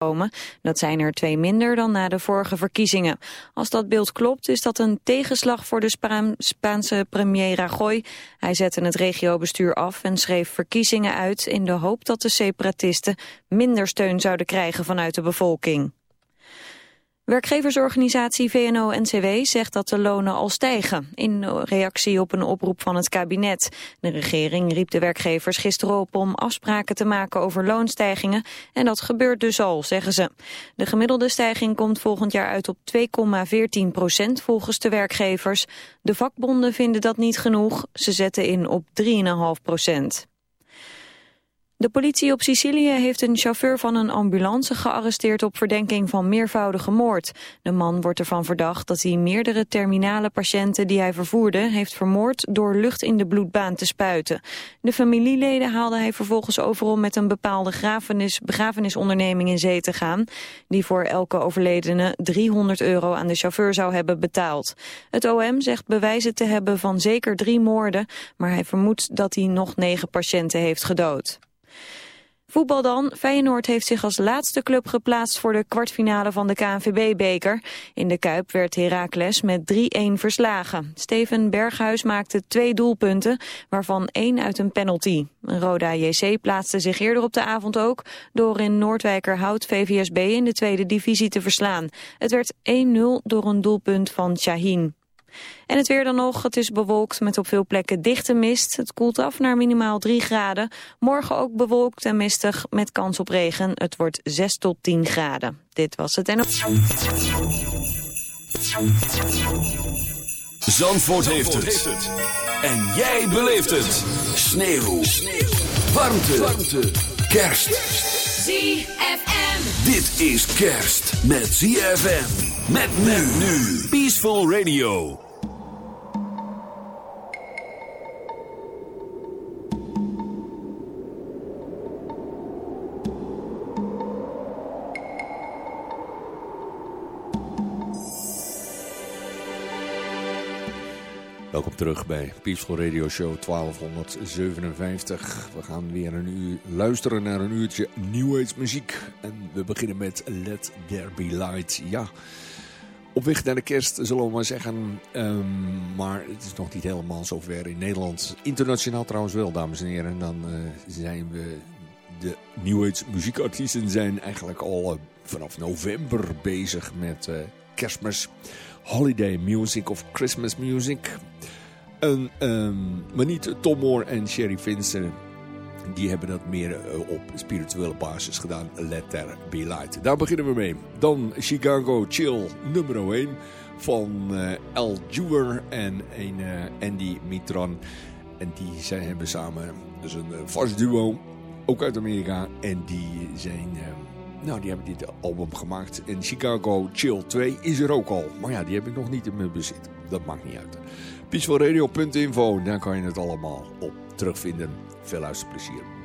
komen. Dat zijn er twee minder dan na de vorige verkiezingen. Als dat beeld klopt is dat een tegenslag voor de Spaanse premier Rajoy. Hij zette het regiobestuur af en schreef verkiezingen uit in de hoop dat de separatisten minder steun zouden krijgen vanuit de bevolking. Werkgeversorganisatie VNO-NCW zegt dat de lonen al stijgen, in reactie op een oproep van het kabinet. De regering riep de werkgevers gisteren op om afspraken te maken over loonstijgingen en dat gebeurt dus al, zeggen ze. De gemiddelde stijging komt volgend jaar uit op 2,14 procent volgens de werkgevers. De vakbonden vinden dat niet genoeg, ze zetten in op 3,5 procent. De politie op Sicilië heeft een chauffeur van een ambulance gearresteerd op verdenking van meervoudige moord. De man wordt ervan verdacht dat hij meerdere terminale patiënten die hij vervoerde heeft vermoord door lucht in de bloedbaan te spuiten. De familieleden haalde hij vervolgens over om met een bepaalde grafenis, begrafenisonderneming in zee te gaan, die voor elke overledene 300 euro aan de chauffeur zou hebben betaald. Het OM zegt bewijzen te hebben van zeker drie moorden, maar hij vermoedt dat hij nog negen patiënten heeft gedood. Voetbal dan. Feyenoord heeft zich als laatste club geplaatst voor de kwartfinale van de KNVB-beker. In de Kuip werd Heracles met 3-1 verslagen. Steven Berghuis maakte twee doelpunten, waarvan één uit een penalty. Roda JC plaatste zich eerder op de avond ook... door in Noordwijkerhout VVSB in de tweede divisie te verslaan. Het werd 1-0 door een doelpunt van Shahin. En het weer dan nog, het is bewolkt met op veel plekken dichte mist. Het koelt af naar minimaal 3 graden. Morgen ook bewolkt en mistig met kans op regen. Het wordt 6 tot 10 graden. Dit was het en... Zandvoort, heeft, het. En jij beleeft het. Sneeuw. Warmte. Warmte. Kerst. ZFM. Dit is kerst met ZFM. Met men nu. Peaceful Radio. Welkom terug bij Peaceful Radio Show 1257. We gaan weer een uur luisteren naar een uurtje New muziek. En we beginnen met Let There Be Light. Ja, op weg naar de kerst zullen we maar zeggen. Um, maar het is nog niet helemaal zover in Nederland. Internationaal trouwens wel, dames en heren. Dan uh, zijn we... De New Age muziekartiesten zijn eigenlijk al uh, vanaf november bezig met uh, kerstmis holiday music of Christmas music. En, um, maar niet Tom Moore en Sherry Vincent. Die hebben dat meer uh, op spirituele basis gedaan. Let There Be Light. Daar beginnen we mee. Dan Chicago Chill nummer 1 van uh, Al Jewer en een, uh, Andy Mitran. En die zijn, hebben samen dus een vast duo. Ook uit Amerika. En die zijn... Nou, die hebben dit album gemaakt. En Chicago Chill 2 is er ook al. Maar ja, die heb ik nog niet in mijn bezit. Dat maakt niet uit. Peacefulradio.info, daar kan je het allemaal op terugvinden. Veel luisterplezier.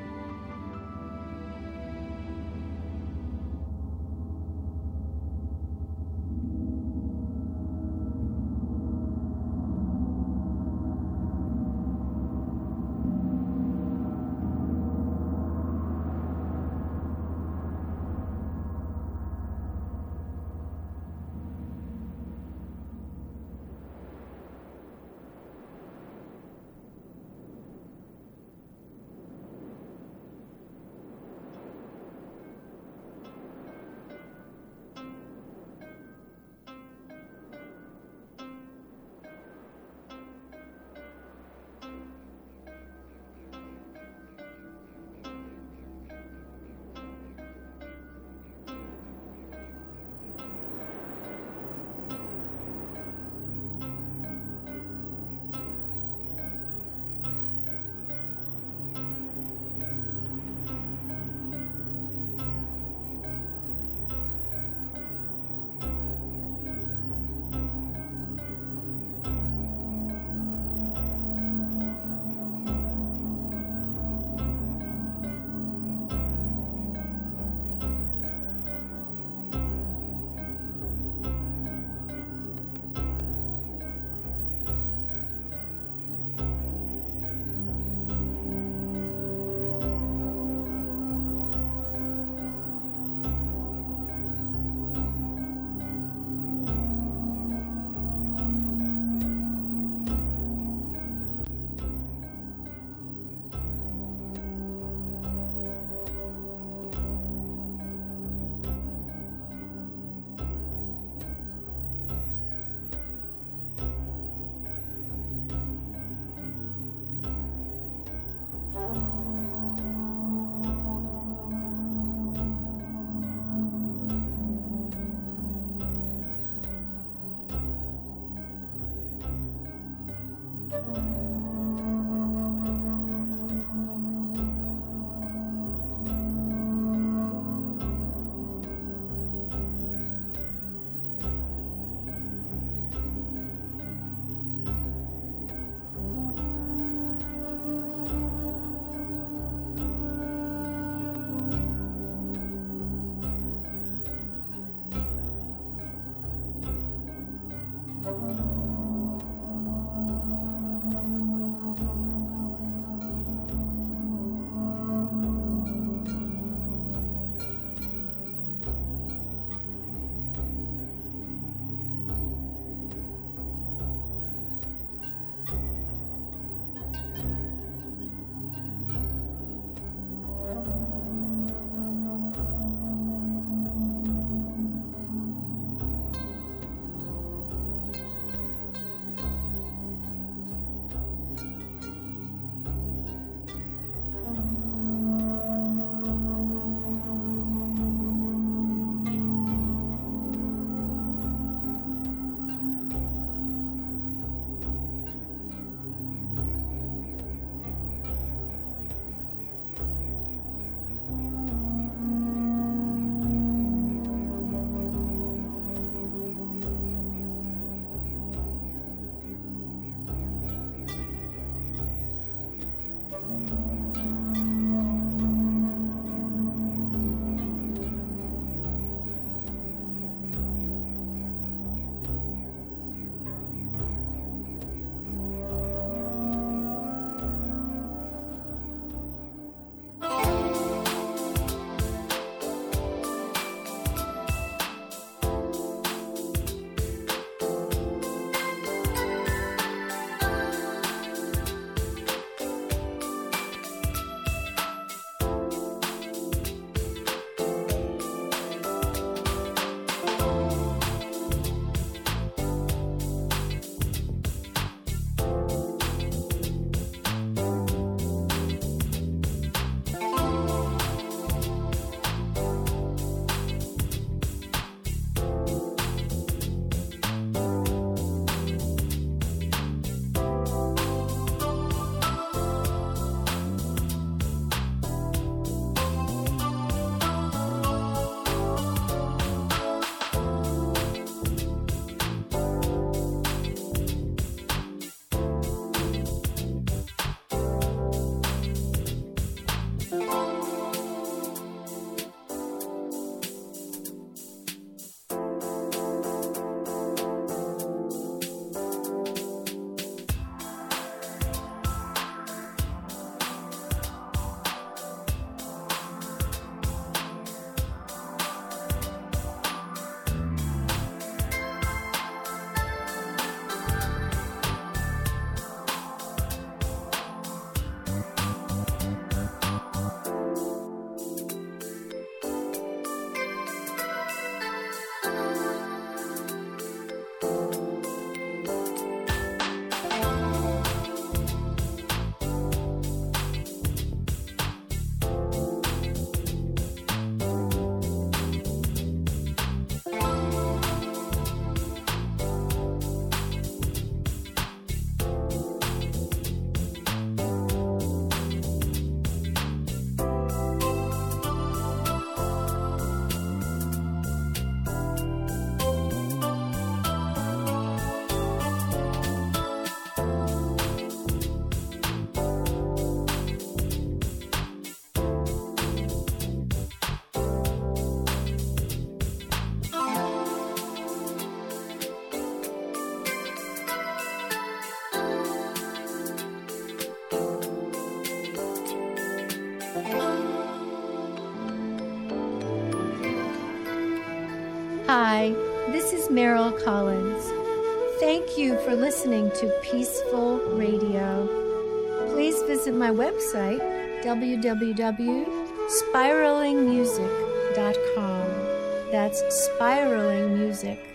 Meryl Collins. Thank you for listening to Peaceful Radio. Please visit my website, www.spiralingmusic.com. That's spiralingmusic.com.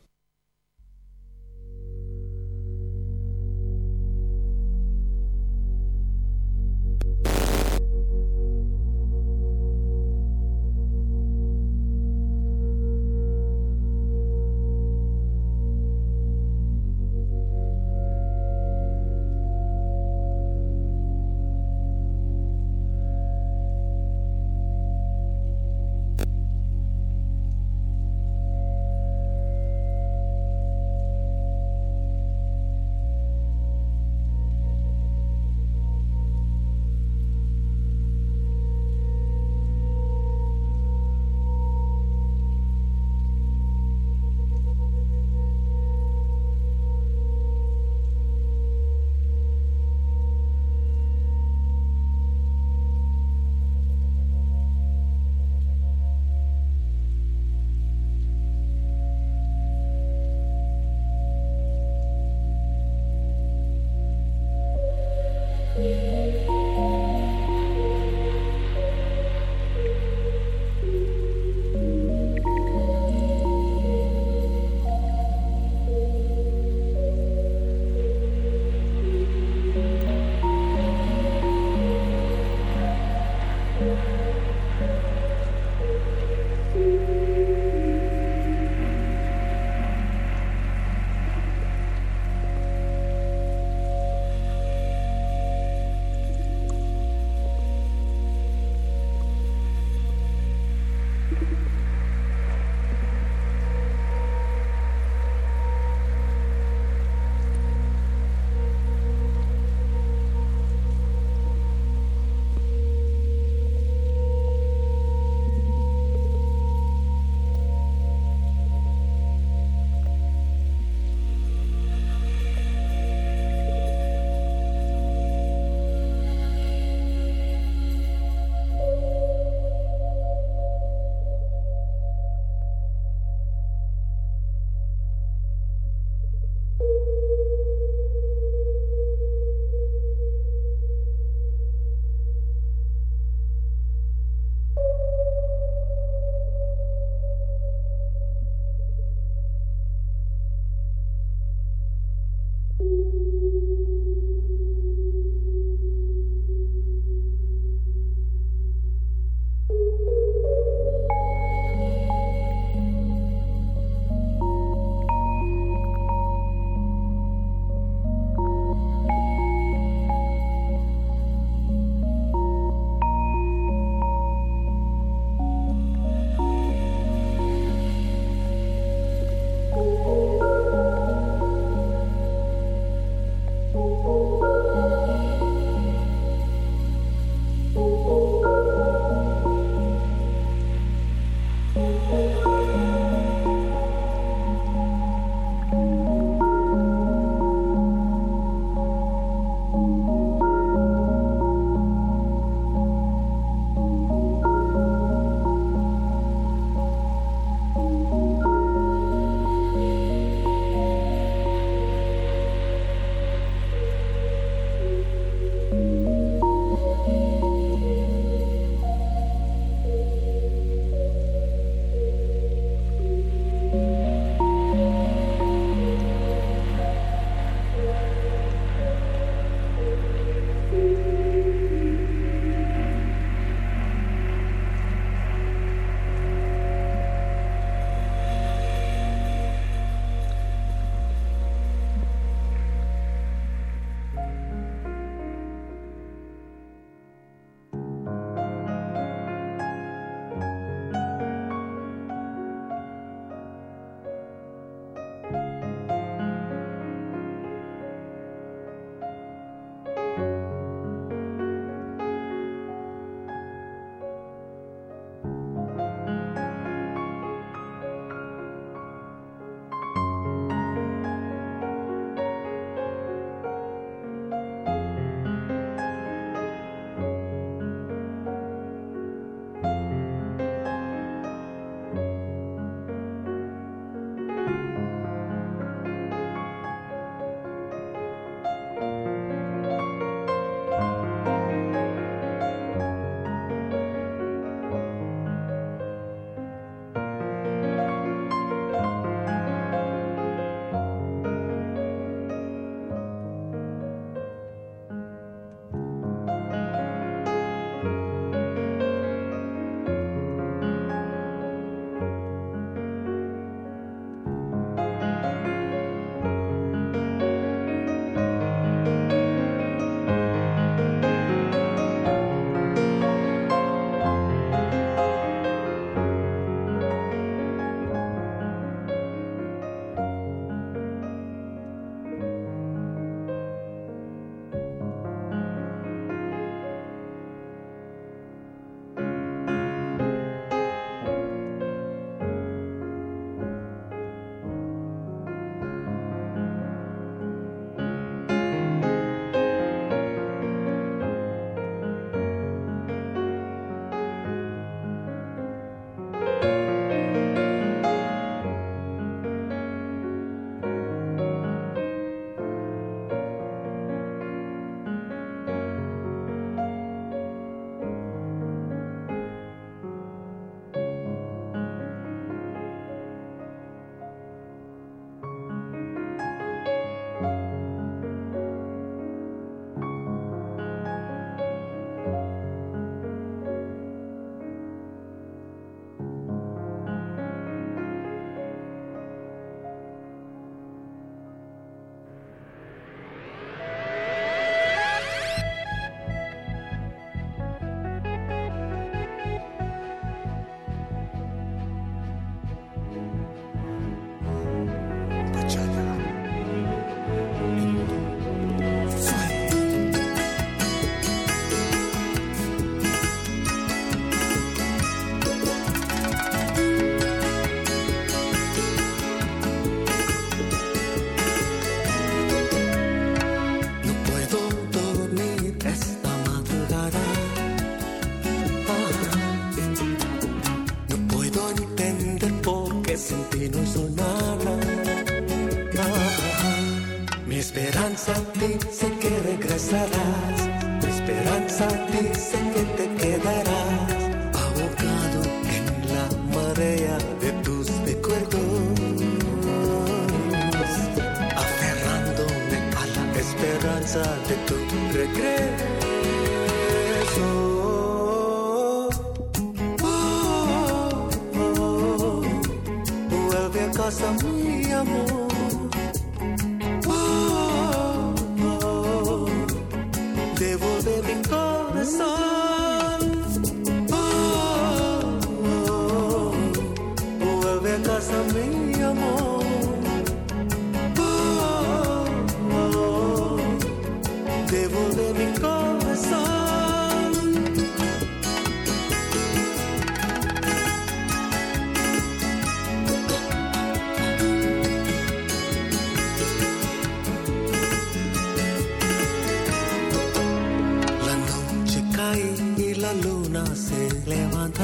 La luna se levanta.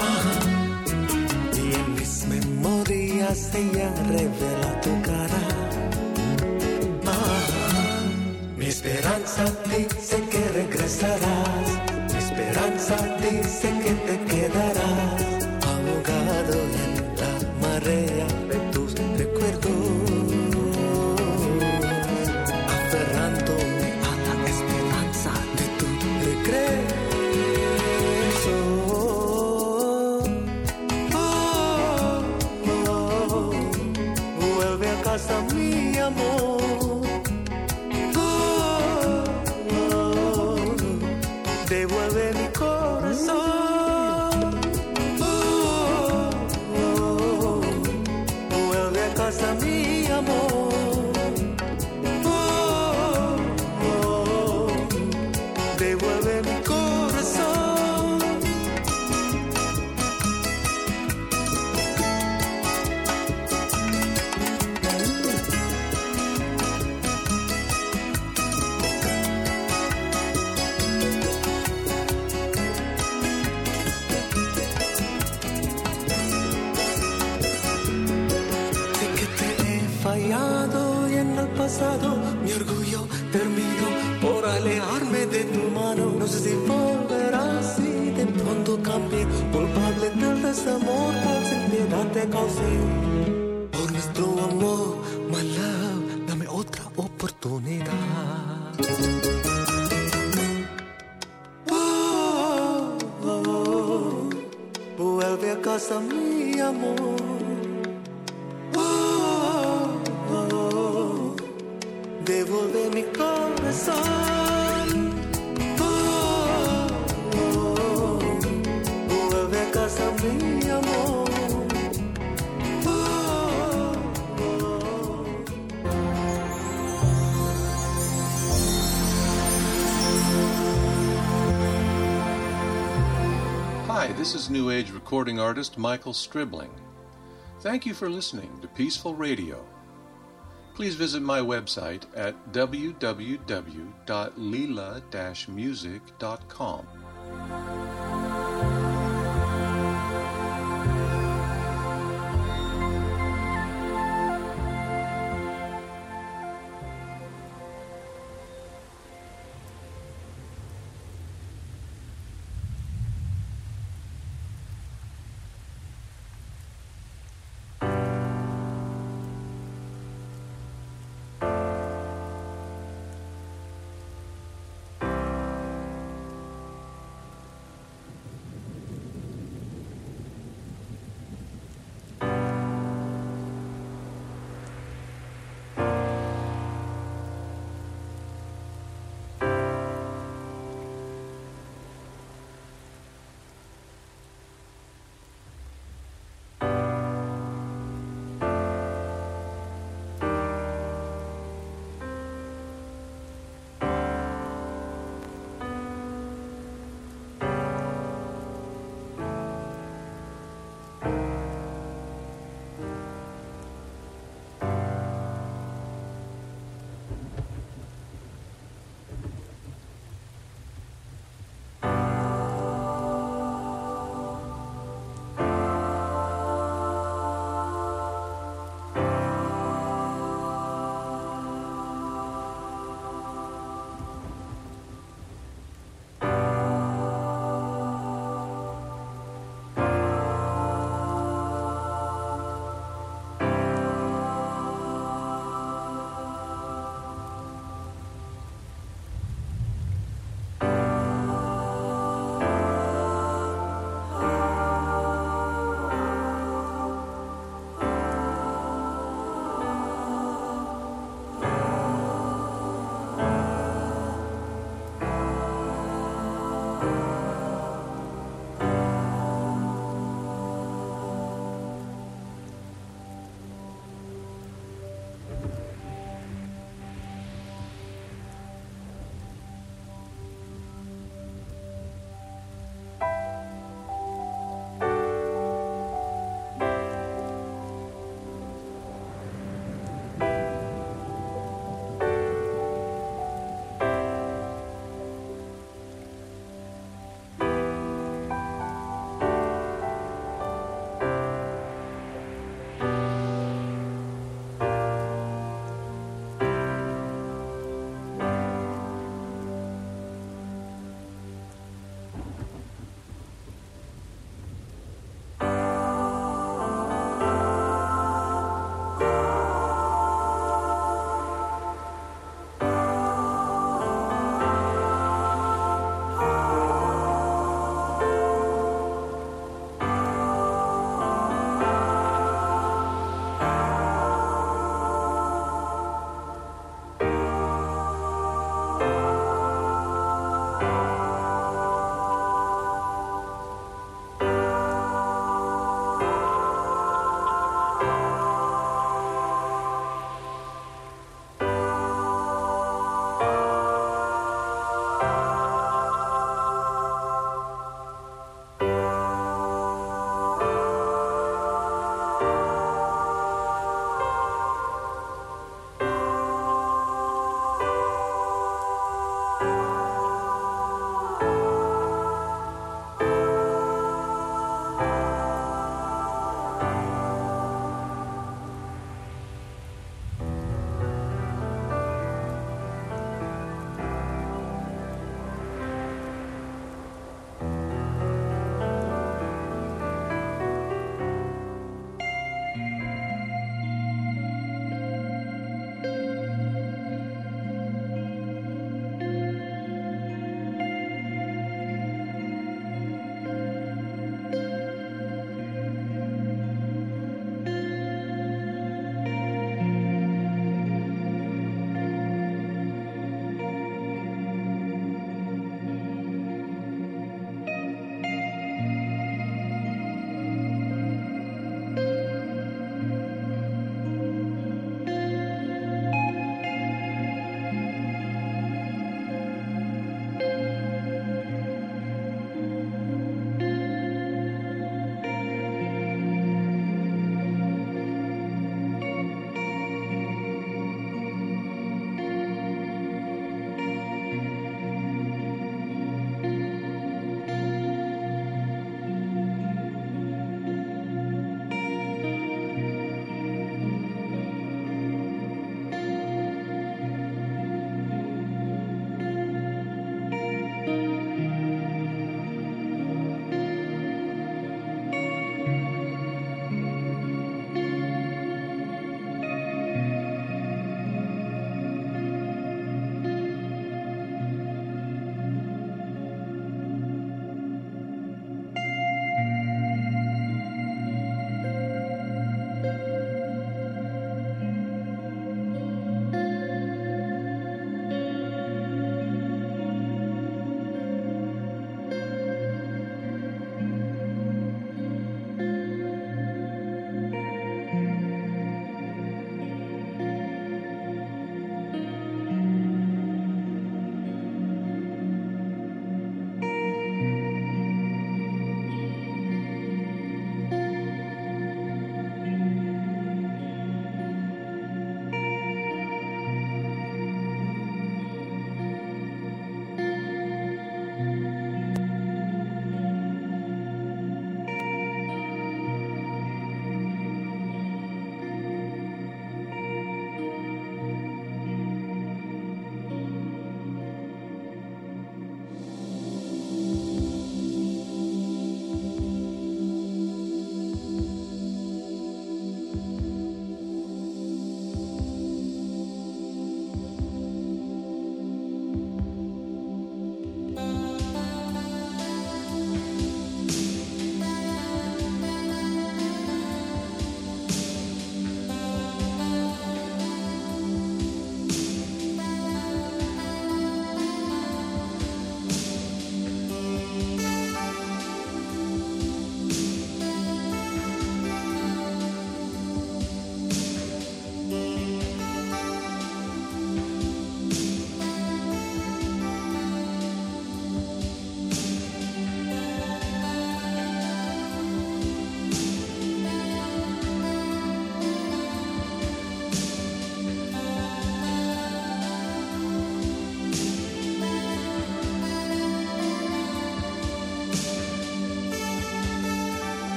Ajá. Y en mis memorias ella revela tu cara. Ajá. Mi esperanza dice que regresarás. Mi esperanza dice que te quedarás ahogado en la marea pasado mi orgullo terminó por alejarme de tu mano. No sé si volverás si de pronto cambié, culpable del desamor por sin piedad te causé. Por nuestro amor, my love, dame otra oportunidad. Oh, oh, oh, vuelve a casa, mi amor. Mi corazón. Oh, oh, oh, vuelve a casa, mi amor. Oh, oh. Hi, this is New Age recording artist Michael Stribling. Thank you for listening to Peaceful Radio. Please visit my website at www.lila-music.com.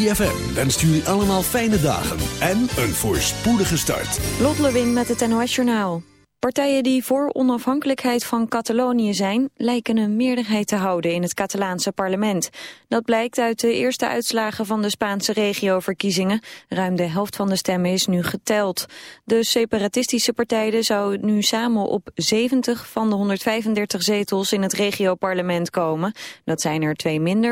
ZFM wenst jullie allemaal fijne dagen en een voorspoedige start. Lot Lewin met het NOS Journaal. Partijen die voor onafhankelijkheid van Catalonië zijn... lijken een meerderheid te houden in het Catalaanse parlement. Dat blijkt uit de eerste uitslagen van de Spaanse regioverkiezingen. Ruim de helft van de stemmen is nu geteld. De separatistische partijen zouden nu samen op 70 van de 135 zetels... in het regioparlement komen. Dat zijn er twee minder.